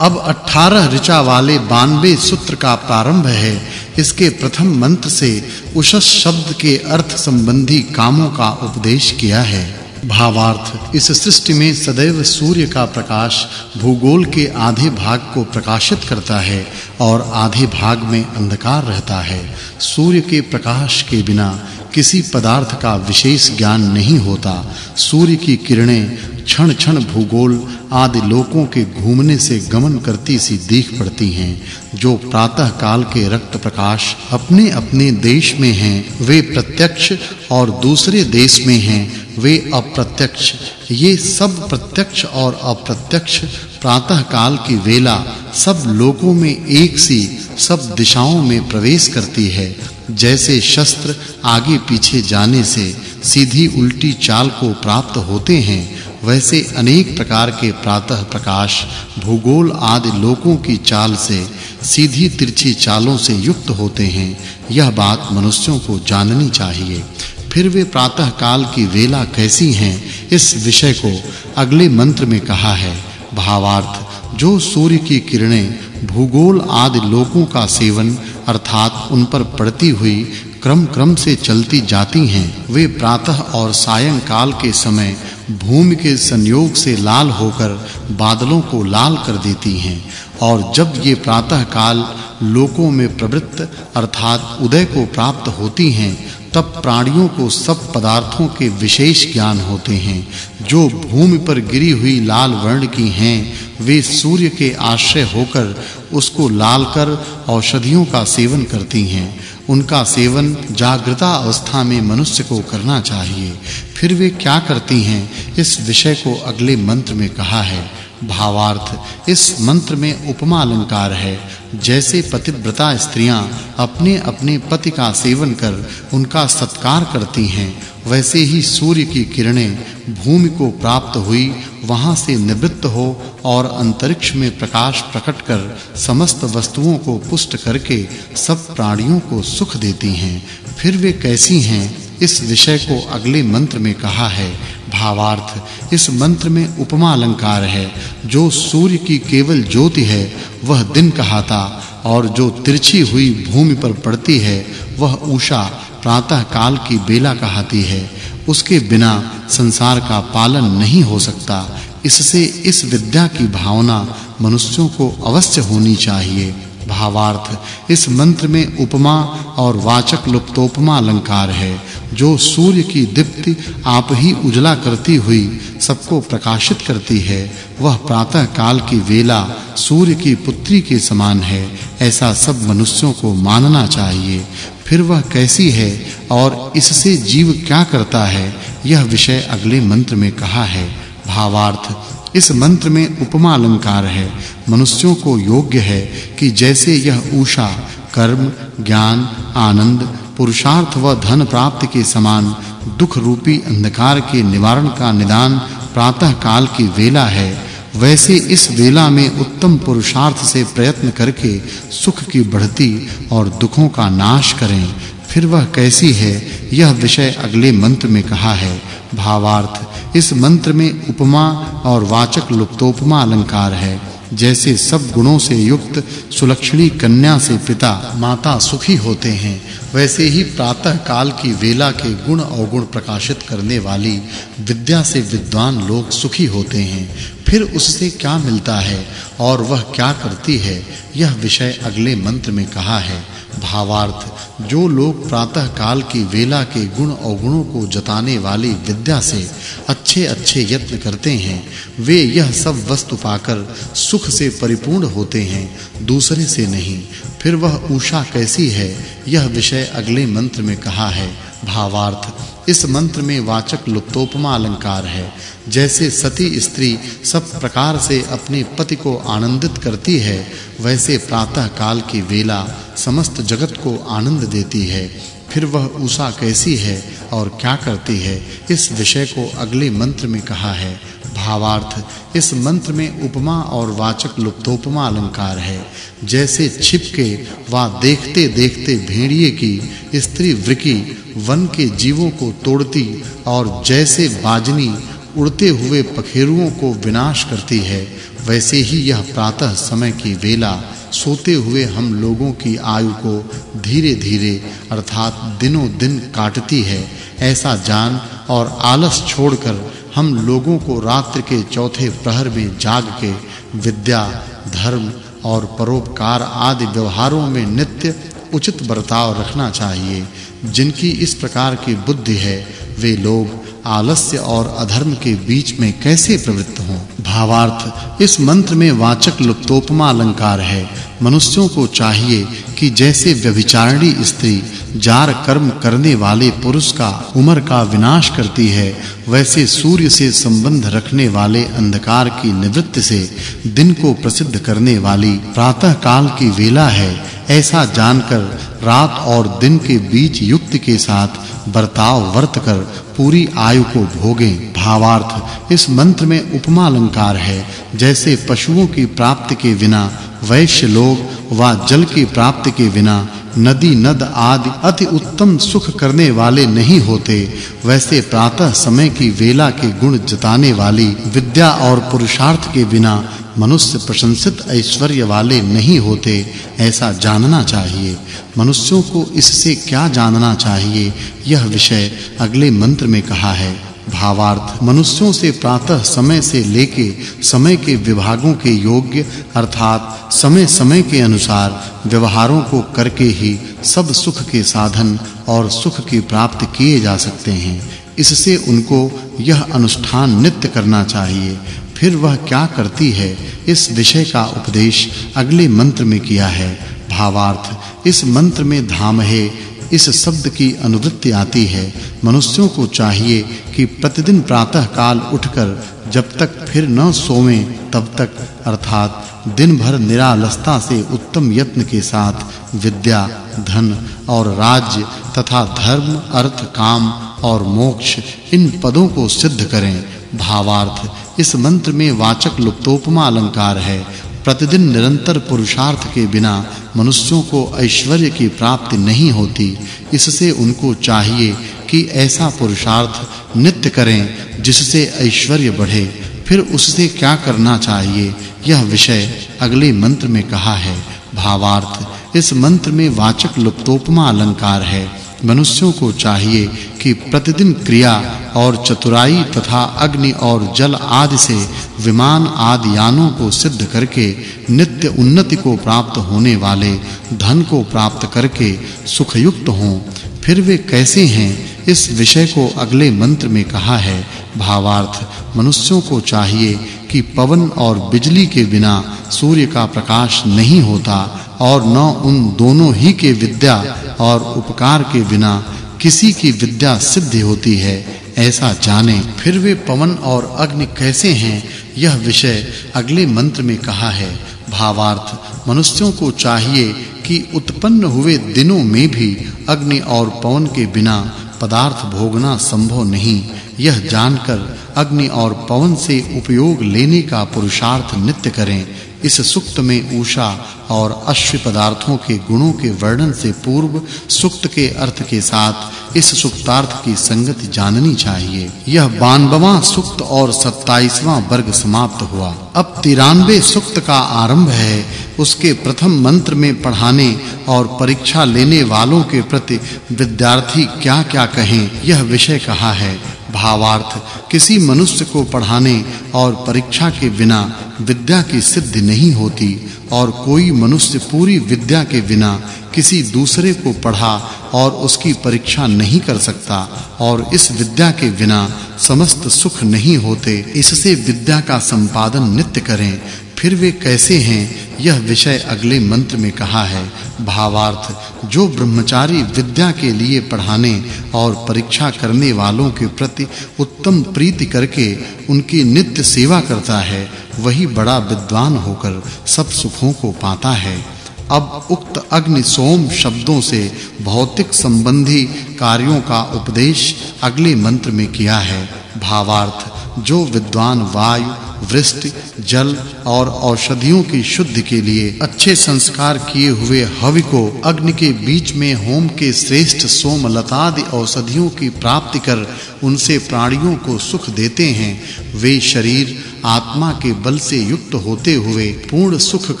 अब 18 ऋचा वाले 92 सूत्र का प्रारंभ है। इसके प्रथम मंत्र से उषस शब्द के अर्थ संबंधी कामों का उपदेश किया है। भावार्थ, इस सृष्टि में सदैव सूर्य का प्रकाश भूगोल के आधे भाग को प्रकाशित करता है और आधे भाग में अंधकार रहता है। सूर्य के प्रकाश के बिना किसी पदार्थ का विशेष ज्ञान नहीं होता। सूर्य की किरणें क्षण-क्षण भूगोल आदि लोकों के घूमने से गमन करती सी दिख पड़ती हैं, जो प्रातः काल के रक्त प्रकाश अपने-अपने देश में हैं, वे प्रत्यक्ष और दूसरे देश में हैं, वे अप्रत्यक्ष। ये सब प्रत्यक्ष और अप्रत्यक्ष प्रातः काल की वेला सब लोकों में एक सी, सब दिशाओं में प्रवेश करती है, जैसे शस्त्र आगे पीछे जाने से सीधी उल्टी चाल को प्राप्त होते हैं वैसे अनेक प्रकार के प्रातः प्रकाश, भूगोल आदि लोकों की चाल से सीधी तिरछी चालों से युक्त होते हैं। यह बात मनुष्यों को जाननी चाहिए। फिर वे प्रातः काल की वेला कैसी हैं, इस विषय को अगले मंत्र में कहा है। भावार्थ, जो सूर्य की किरणें भूगोल आदि लोकों का सेवन, अर्थात उन पर पड़ती हुई क्रम क्रम से चलती जाती हैं, वे प्रातः और सायंकाल के समय भूमि के संयोग से लाल होकर बादलों को लाल कर देती हैं, और जब ये प्रातः काल लोकों में प्रवृत्त अर्थात उदय को प्राप्त होती हैं, तब प्राणियों को सब पदार्थों के विशेष ज्ञान होते हैं। जो भूमि पर गिरी हुई लाल वर्ण की हैं, वे सूर्य के आश्रय होकर उसको लाल कर औषधियों का सेवन करती हैं। उनका सेवन जागृता अवस्था में मनुष्य को करना चाहिए। फिर वे क्या करती हैं? इस विषय को अगले मंत्र में कहा है। भावार्थ, इस मंत्र में उपमा अलंकार है। जैसे पतिव्रता स्त्रियाँ अपने अपने पति का सेवन कर उनका सत्कार करती हैं, वैसे ही सूर्य की किरणें भूमि को प्राप्त हुई, वहाँ से निवृत्त हो और अंतरिक्ष में प्रकाश प्रकट कर समस्त वस्तुओं को पुष्ट करके सब प्राणियों को सुख देती हैं। फिर वे कैसी हैं? इस विषय को अगले मंत्र में कहा है। भावार्थ, इस मंत्र में उपमा अलंकार है। जो सूर्य की केवल ज्योति है, वह दिन कहाता, और जो तिरछी हुई भूमि पर पड़ती है, वह उषा, प्रातः काल की बेला कहाती है। उसके बिना संसार का पालन नहीं हो सकता। इससे इस विद्या की भावना मनुष्यों को अवश्य होनी चाहिए। भावार्थ, इस मंत्र में उपमा और वाचक् लुप्तोपमा अलंकार है। जो सूर्य की दीप्ति आप ही उजला करती हुई सबको प्रकाशित करती है, वह प्रातः काल की वेला सूर्य की पुत्री के समान है। ऐसा सब मनुष्यों को मानना चाहिए। फिर वह कैसी है और इससे जीव क्या करता है, यह विषय अगले मंत्र में कहा है। भावार्थ, इस मंत्र में उपमा अलंकार है। मनुष्यों को योग्य है कि जैसे यह उषा कर्म, ज्ञान, आनंद पुरुषार्थ व धन प्राप्ति के समान दुख रूपी अंधकार के निवारण का निदान प्रातः काल की वेला है। वैसे इस वेला में उत्तम पुरुषार्थ से प्रयत्न करके सुख की बढ़ती और दुखों का नाश करें। फिर वह कैसी है? यह विषय अगले मंत्र में कहा है। भावार्थ, इस मंत्र में उपमा और वाचक् लुप्तोपमा अलंकार है। जैसे सब गुणों से युक्त सुलक्षणी कन्या से पिता माता सुखी होते हैं, वैसे ही प्रातः काल की वेला के गुण अवगुण प्रकाशित करने वाली विद्या से विद्वान लोग सुखी होते हैं। फिर उससे क्या मिलता है और वह क्या करती है, यह विषय अगले मंत्र में कहा है। भावार्थ, जो लोग प्रातः काल की वेला के गुण अवगुणों को जताने वाली विद्या से अच्छे-अच्छे यत्न करते हैं, वे यह सब वस्तु पाकर सुख से परिपूर्ण होते हैं, दूसरे से नहीं। फिर वह उषा कैसी है? यह विषय अगले मंत्र में कहा है। भावार्थ इस मंत्र में वाचक् लुप्तोपमा अलंकार है। जैसे सती स्त्री सब प्रकार से अपने पति को आनंदित करती है, वैसे प्रातः काल की वेला समस्त जगत को आनंद देती है। फिर वह उषा कैसी है और क्या करती है, इस विषय को अगले मंत्र में कहा है। भावार्थ। इस मंत्र में उपमा और वाचक् लुप्तोपमा अलंकार है। जैसे छिपके वा देखते देखते भेड़िए की, स्त्री वृकी वन के जीवों को तोड़ती और जैसे बाजनी उड़ते हुए पखेरुओं को विनाश करती है, वैसे ही यह प्रातः समय की वेला, सोते हुए हम लोगों की आयु को धीरे-धीरे, अर्थात दिनों दिन काटती है। ऐसा जान और आलस छोड़कर हम लोगों को रात्रि के चौथे प्रहर में जाग के विद्या, धर्म और परोपकार आदि व्यवहारों में नित्य उचित बर्ताव रखना चाहिए। जिनकी इस प्रकार की बुद्धि है, वे लोग आलस्य और अधर्म के बीच में कैसे प्रवृत्त हों? भावार्थ, इस मंत्र में वाचक् लुप्तोपमा अलंकार है। मनुष्यों को चाहिए कि जैसे व्यभिचारिणी स्त्री जार कर्म करने वाले पुरुष का उम्र का विनाश करती है, वैसे सूर्य से संबंध रखने वाले अंधकार की निवृत्ति से दिन को प्रसिद्ध करने वाली प्रातः काल की वेला है, ऐसा जानकर रात और दिन के बीच युक्त के साथ बर्ताव वर्त कर पूरी आयु को भोगें। भावार्थ, इस मंत्र में उपमा अलंकार है, जैसे पशुओं की प्राप्ति के बिना वैश्य लोग व जल की प्राप्ति के बिना नदी, नद आदि अति उत्तम सुख करने वाले नहीं होते, वैसे प्रातः समय की वेला के गुण जताने वाली विद्या और पुरुषार्थ के बिना मनुष्य प्रशंसित ऐश्वर्य वाले नहीं होते, ऐसा जानना चाहिए। मनुष्यों को इससे क्या जानना चाहिए, यह विषय अगले मंत्र में कहा है। भावार्थ मनुष्यों से प्रातः समय से लेके समय के विभागों के योग्य, अर्थात समय समय के अनुसार व्यवहारों को करके ही सब सुख के साधन और सुख की प्राप्ति किए जा सकते हैं। इससे उनको यह अनुष्ठान नित्य करना चाहिए। फिर वह क्या करती है, इस विषय का उपदेश अगले मंत्र में किया है। भावार्थ, इस मंत्र में धाम है इस शब्द की अनुवृत्ति आती है। मनुष्यों को चाहिए कि प्रतिदिन प्रातः काल उठकर जब तक फिर न सोवें, तब तक, अर्थात दिन भर निरालसता से उत्तम यत्न के साथ विद्या, धन और राज्य तथा धर्म, अर्थ, काम और मोक्ष इन पदों को सिद्ध करें। भावार्थ, इस मंत्र में वाचक् लुप्तोपमा अलंकार है। प्रतिदिन निरंतर पुरुषार्थ के बिना मनुष्यों को ऐश्वर्य की प्राप्ति नहीं होती, इससे उनको चाहिए कि ऐसा पुरुषार्थ नित्य करें जिससे ऐश्वर्य बढ़े। फिर उससे क्या करना चाहिए? यह विषय अगले मंत्र में कहा है। भावार्थ, इस मंत्र में वाचक् लुप्तोपमा अलंकार है। मनुष्यों को चाहिए कि प्रतिदिन क्रिया और चतुराई तथा अग्नि और जल आदि से विमान आदि यानों को सिद्ध करके, नित्य उन्नति को प्राप्त होने वाले धन को प्राप्त करके सुखयुक्त हों। फिर वे कैसे हैं? इस विषय को अगले मंत्र में कहा है। भावार्थ, मनुष्यों को चाहिए कि पवन और बिजली के बिना सूर्य का प्रकाश नहीं होता और न उन दोनों ही के विद्या और उपकार के बिना किसी की विद्या सिद्ध होती है। ऐसा जाने फिर वे पवन और अग्नि कैसे हैं, यह विषय अगले मंत्र में कहा है। भावार्थ, मनुष्यों को चाहिए कि उत्पन्न हुए दिनों में भी अग्नि और पवन के बिना पदार्थ भोगना संभव नहीं। यह जानकर अग्नि और पवन से उपयोग लेने का पुरुषार्थ नित्य करें। इस सुक्त में उषा और अश्व पदार्थों के गुणों के वर्णन से पूर्व सुक्त के अर्थ के साथ इस सुक्तार्थ की संगति जाननी चाहिए। यह 92वां सुक्त और 27वां वर्ग समाप्त हुआ। अब 93 सुक्त का आरंभ है। उसके प्रथम मंत्र में पढ़ाने और परीक्षा लेने वालों के प्रति विद्यार्थी क्या-क्या कहें, यह विषय कहा है? भावार्थ किसी मनुष्य को पढ़ाने और परीक्षा के बिना विद्या की सिद्धि नहीं होती और कोई मनुष्य पूरी विद्या के बिना किसी दूसरे को पढ़ा और उसकी परीक्षा नहीं कर सकता और इस विद्या के बिना समस्त सुख नहीं होते, इससे विद्या का संपादन नित्य करें। फिर वे कैसे हैं, यह विषय अगले मंत्र में कहा है। भावार्थ, जो ब्रह्मचारी विद्या के लिए पढ़ाने और परीक्षा करने वालों के प्रति उत्तम प्रीति करके उनकी नित्य सेवा करता है, वही बड़ा विद्वान होकर सब सुखों को पाता है। अब उक्त अग्नि सोम शब्दों से भौतिक संबंधी कार्यों का उपदेश अगले मंत्र में किया है। भावार्थ जो विद्वान वायु, वृष्टि, जल और औषधियों की शुद्धि के लिए अच्छे संस्कार किए हुए हवि को अग्नि के बीच में होम के श्रेष्ठ सोम लतादि औषधियों की प्राप्ति कर उनसे प्राणियों को सुख देते हैं, वे शरीर, आत्मा के बल से युक्त होते हुए पूर्ण सुख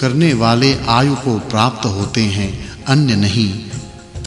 करने वाले आयु को प्राप्त होते हैं, अन्य नहीं।